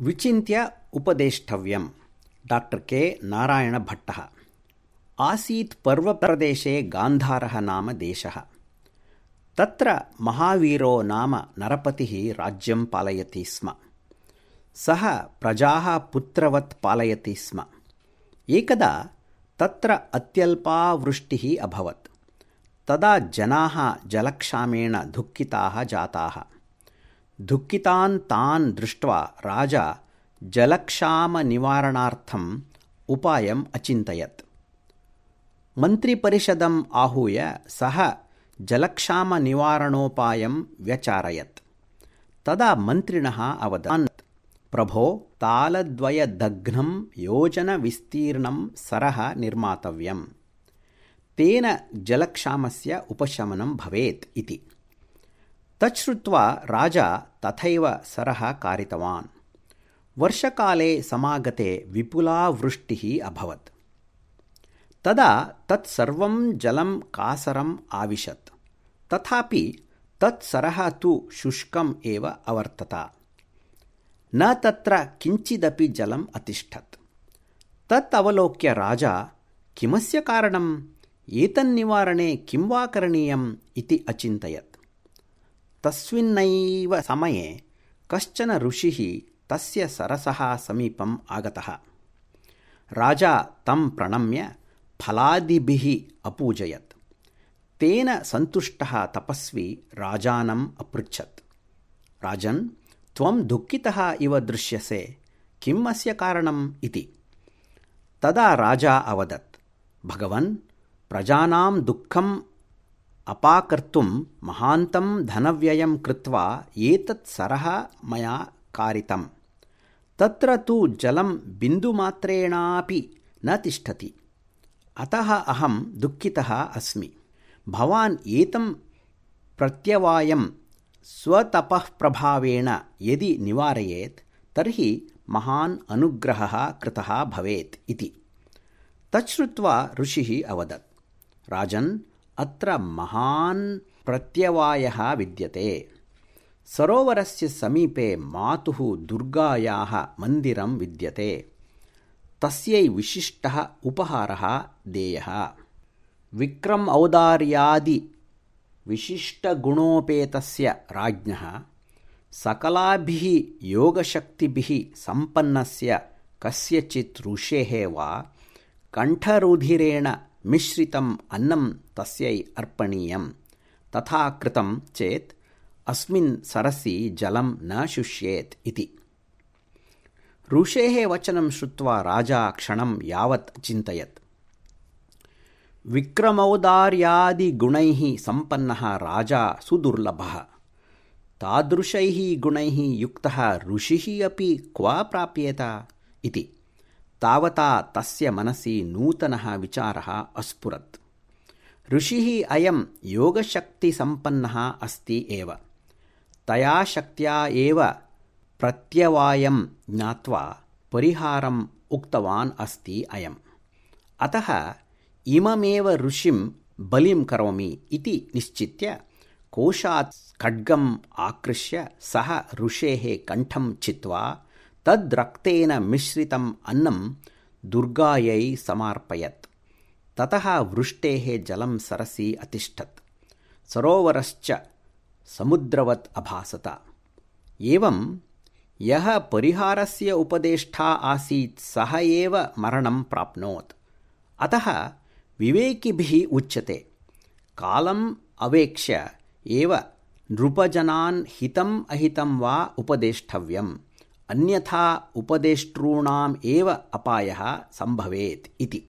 विचिन्त्य उपदेष्टव्यम्। डाक्टर् के नारायणभट्टः आसीत् पर्वप्रदेशे गान्धारः नाम देशः। तत्र महावीरो नाम नरपतिः राज्यं पालयति स्म। सः प्रजाः पुत्रवत् पालयति स्म। एकदा तत्र अत्यल्पा वृष्टिः अभवत्। तदा जनाः जलक्षामेण दुःखिताः जाताः दुःखितान् तान् दृष्ट्वा राजा जलक्षामनिवारणार्थम् उपायम् अचिन्तयत्। मन्त्रिपरिषदम् आहूय सः जलक्षामनिवारणोपायं व्यचारयत्। तदा मन्त्रिणः अवदन् प्रभो तालद्वयदघ्नं योजनविस्तीर्णं सरः निर्मातव्यम्। तेन जलक्षामस्य उपशमनं भवेत् इति तच्छ्रुत्वा राजा तथैव सरः कारितवान्। वर्षकाले समागते विपुला वृष्टिः अभवत्। तदा तत्सर्वं जलं कासरम् आविशत्। तथापि तत्सरः तु शुष्कम् एव अवर्तत। न तत्र किञ्चिदपि जलम् अतिष्ठत्। तत् अवलोक्य राजा किमस्य कारणम्? एतन्निवारणे किं वा करणीयम् इति अचिन्तयत् तस्मिन्नैव समये कश्चन ऋषिः तस्य सरसः समीपम् आगतः। राजा तं प्रणम्य फलादिभिः अपूजयत्। तेन सन्तुष्टः तपस्वी राजानम् अपृच्छत्। राजन् त्वं दुःखितः इव दृश्यसे किम् अस्य कारणम् इति। तदा राजा अवदत् भगवन् प्रजानां दुःखम् अपाकर्तुं महान्तं धनव्ययं कृत्वा एतत् सरः मया कारितम्। तत्र तु जलं बिन्दुमात्रेणापि न तिष्ठति। अतः अहं दुःखितः अस्मि। भवान् एतं प्रत्यवायं स्वतपःप्रभावेण यदि निवारयेत् तर्हि महान् अनुग्रहः कृतः भवेत् इति। तच्छ्रुत्वा ऋषिः अवदत्। राजन् अत्र महान् प्रत्यवायः विद्यते। सरोवरस्य समीपे मातुः दुर्गायाः मन्दिरं विद्यते। तस्यै विशिष्टः उपहारः देयः। विक्रम औदार्यादि विशिष्टगुणोपेतस्य राज्ञः सकलाभिः योगशक्तिभिः सम्पन्नस्य कस्यचित् ऋषेः वा कण्ठरुधिरेण मिश्रितम् अन्नं तस्यै अर्पणीयम्। तथा कृतं चेत् अस्मिन् सरसि जलं न शुष्येत् इति। ऋषेः वचनं श्रुत्वा राजा क्षणं यावत् चिन्तयत्। विक्रमौदार्यादिगुणैः सम्पन्नः राजा सुदुर्लभः। तादृशैः गुणैः युक्तः ऋषिः अपि क्व प्राप्येत? इति तावता तस्य मनसि नूतनः विचारः अस्फुरत्। ऋषिः अयं योगशक्तिसम्पन्नः अस्ति एव। तया शक्त्या एव प्रत्यवायं ज्ञात्वा परिहारम् उक्तवान् अस्ति अयम्। अतः इममेव ऋषिं बलिं करोमि इति निश्चित्य कोशात् खड्गम् आकृष्य सः ऋषेः कण्ठं चित्वा तद्रक्तेन मिश्रितम् अन्नं दुर्गायै समार्पयत्। ततः वृष्टेः जलं सरसि अतिष्ठत्। सरोवरश्च समुद्रवत् अभासत। एवं यः परिहारस्य उपदेष्टा आसीत् सः एव मरणं प्राप्नोत्। अतः विवेकिभिः उच्यते। कालम् अवेक्ष्य एव नृपजनान् हितम् अहितं वा उपदेष्टव्यम् अन्यथा उपदेष्टॄणाम् एव अपायः सम्भवेत् इति